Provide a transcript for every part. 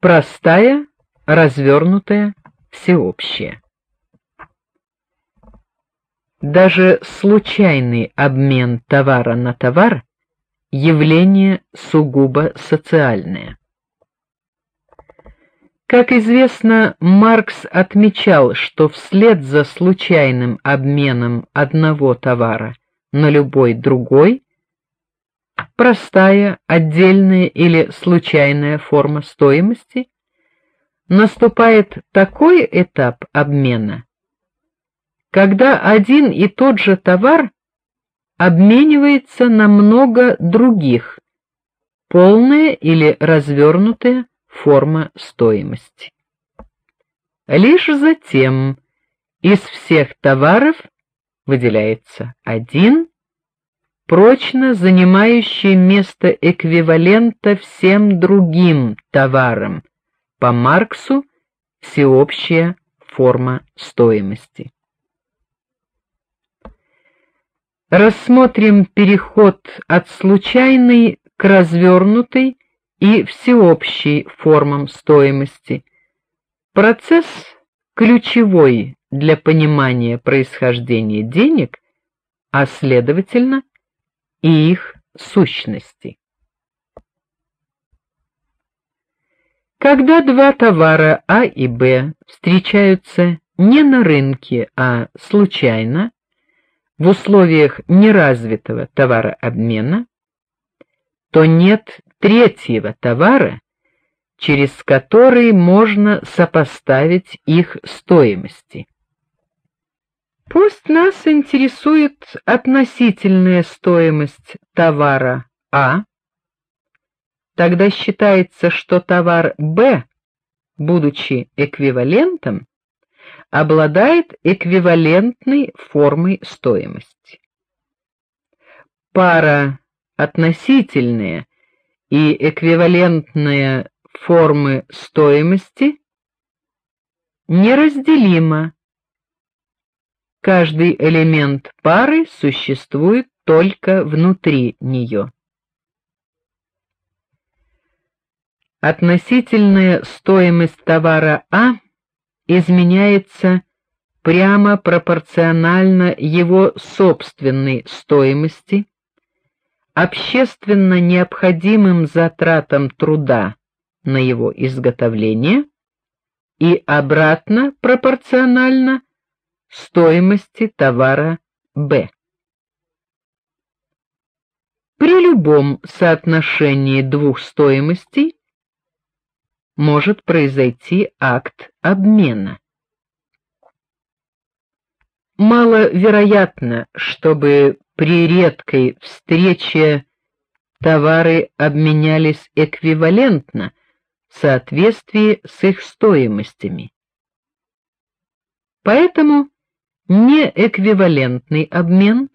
Простая, развернутая, всеобщая. Даже случайный обмен товара на товар явление сугубо социальное. Как известно, Маркс отмечал, что вслед за случайным обменом одного товара на любой другой простая, отдельная или случайная форма стоимости наступает такой этап обмена, когда один и тот же товар обменивается на много других, полная или развернутая форма стоимости. Лишь затем из всех товаров выделяется один, прочно занимающий место эквивалента всем другим товарам, по Марксу всеобщая форма стоимости. Рассмотрим переход от случайной к развернутой и всеобщей формам стоимости. Процесс ключевой для понимания происхождения денег, а следовательно и их сущности. Когда два товара А и Б встречаются не на рынке, а случайно, в условиях неразвитого товарообмена, то нет третьего товара, через который можно сопоставить их стоимости. Пусть нас интересует относительная стоимость товара А, тогда считается, что товар Б, будучи эквивалентом, обладает эквивалентной формой стоимости. Пара относительная и эквивалентные формы стоимости неразделима. Каждый элемент пары существует только внутри нее. Относительная стоимость товара А изменяется прямо пропорционально его собственной стоимости общественно необходимым затратам труда на его изготовление и обратно пропорционально стоимости товара Б. При любом соотношении двух стоимостей может произойти акт обмена. Маловероятно, чтобы при редкой встрече товары обменялись эквивалентно в соответствии с их стоимостями. Поэтому неэквивалентный обмен,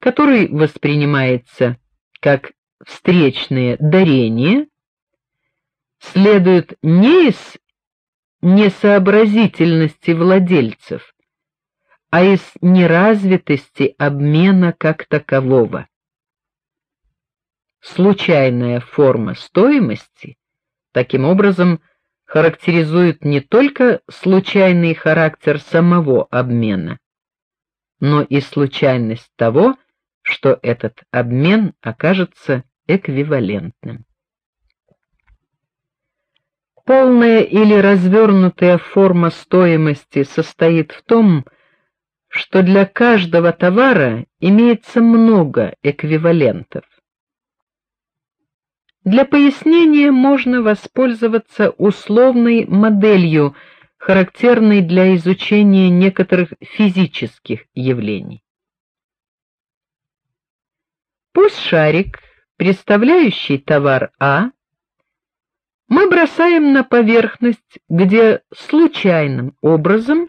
который воспринимается как встречное дарение, следует не из несообразительности владельцев, а из неразвитости обмена как такового. Случайная форма стоимости таким образом характеризует не только случайный характер самого обмена, но и случайность того, что этот обмен окажется эквивалентным. Полная или развернутая форма стоимости состоит в том, что для каждого товара имеется много эквивалентов. Для пояснения можно воспользоваться условной моделью, характерной для изучения некоторых физических явлений. Пусть шарик, представляющий товар А, мы бросаем на поверхность, где случайным образом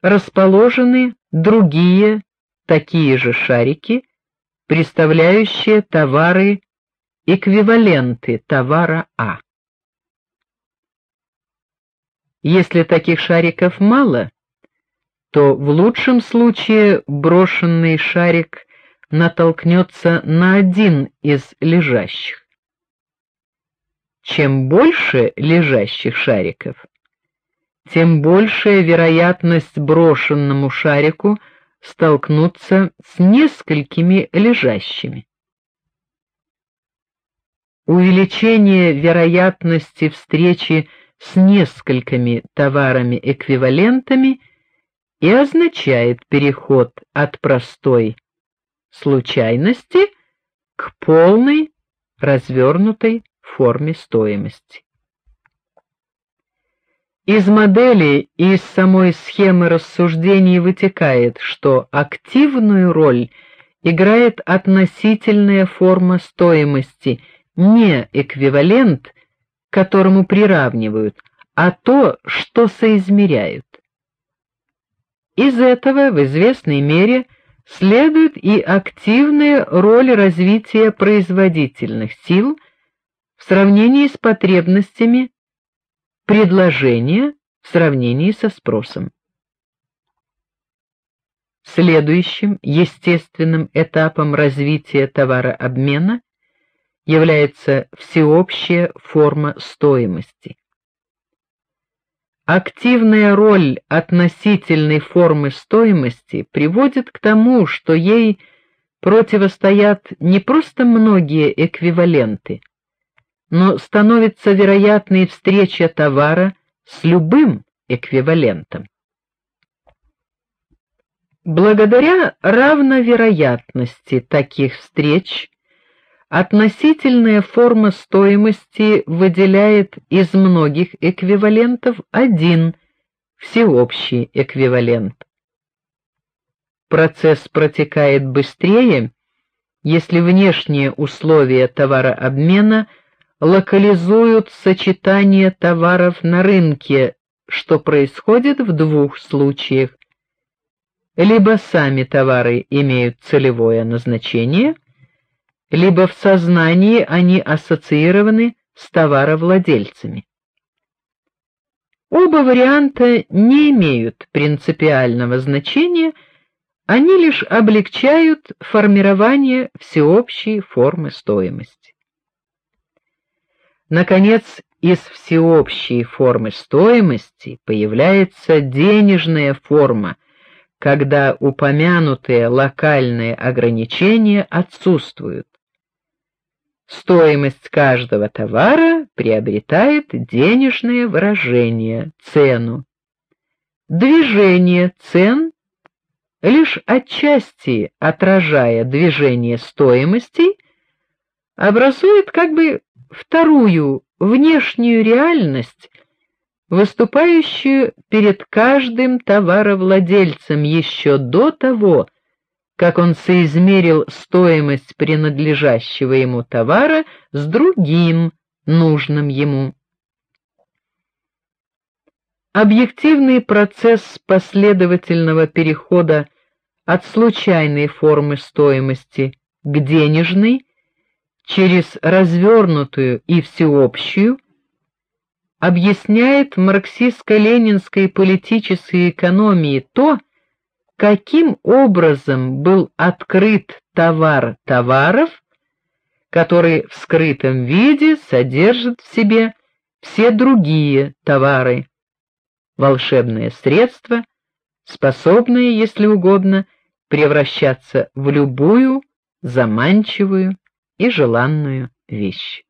расположены другие такие же шарики, представляющие товары эквиваленты товара А. Если таких шариков мало, то в лучшем случае брошенный шарик натолкнется на один из лежащих. чем больше лежащих шариков, тем большая вероятность брошенному шарику столкнуться с несколькими лежащими. Увеличение вероятности встречи с несколькими товарами-эквивалентами и означает переход от простой случайности к полной развернутой форме стоимости. Из модели и из самой схемы рассуждений вытекает, что активную роль играет относительная форма стоимости, не эквивалент, к которому приравнивают, а то, что соизмеряют. Из этого в известной мере следует и активная роль развития производительных сил в сравнении с потребностями предложения в сравнении со спросом. Следующим естественным этапом развития товарообмена является всеобщая форма стоимости. Активная роль относительной формы стоимости приводит к тому, что ей противостоят не просто многие эквиваленты, но становится вероятной встреча товара с любым эквивалентом. Благодаря равновероятности таких встреч Относительная форма стоимости выделяет из многих эквивалентов один всеобщий эквивалент. Процесс протекает быстрее, если внешние условия товарообмена локализуют сочетание товаров на рынке, что происходит в двух случаях. Либо сами товары имеют целевое назначение – либо в сознании они ассоциированы с товаровладельцами. Оба варианта не имеют принципиального значения, они лишь облегчают формирование всеобщей формы стоимости. Наконец, из всеобщей формы стоимости появляется денежная форма, когда упомянутые локальные ограничения отсутствуют. Стоимость каждого товара приобретает денежное выражение, цену. Движение цен лишь отчасти отражая движение стоимостей, образует как бы вторую внешнюю реальность, выступающую перед каждым товаровладельцем еще до того, как он соизмерил стоимость принадлежащего ему товара с другим нужным ему. Объективный процесс последовательного перехода от случайной формы стоимости к денежной через развернутую и всеобщую объясняет марксистско-ленинской политической экономии то, каким образом был открыт товар товаров, который в скрытом виде содержит в себе все другие товары. Волшебное средство, способное, если угодно, превращаться в любую заманчивую и желанную вещь.